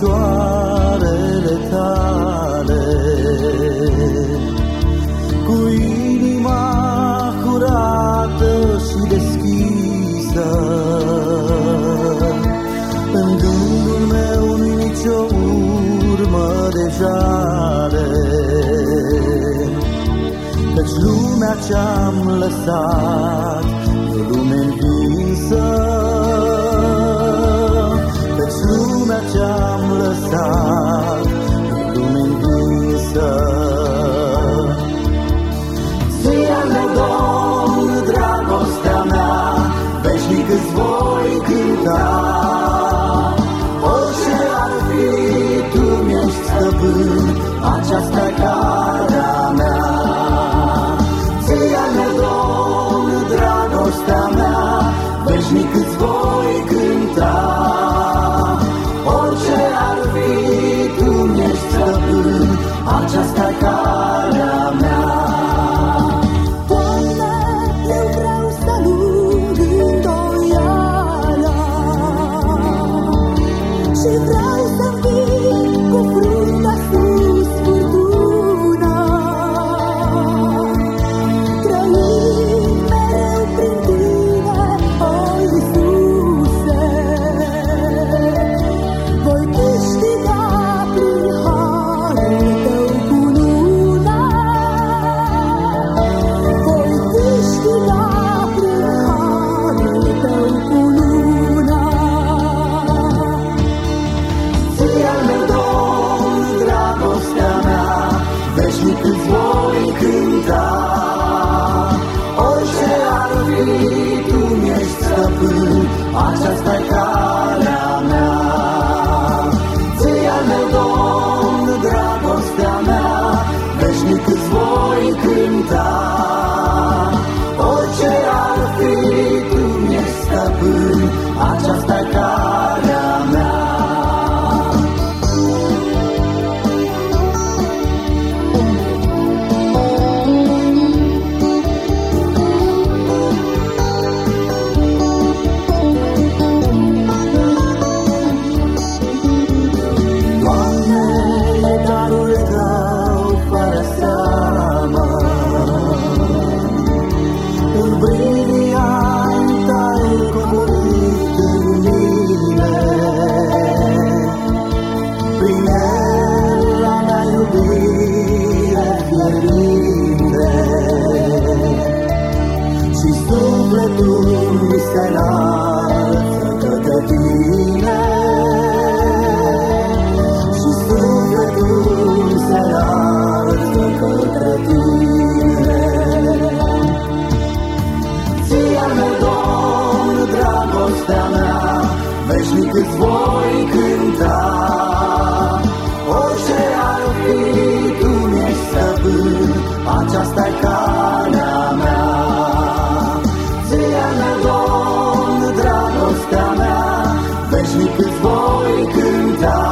picioarele tale. Cu inima curată și deschisă În gândul meu nu nicio urmă de jale. Căci lumea ce-am lăsat e lume you. sufletul mi se înalță către tine. Și sufletul mi se înalță către tine. Ție-mi, Domn, dragostea mea Veșnic îți voi cânta. Orice ar fi, Tu mi-ești stăpân. Aceasta-i Zoek het mooie, kun daar.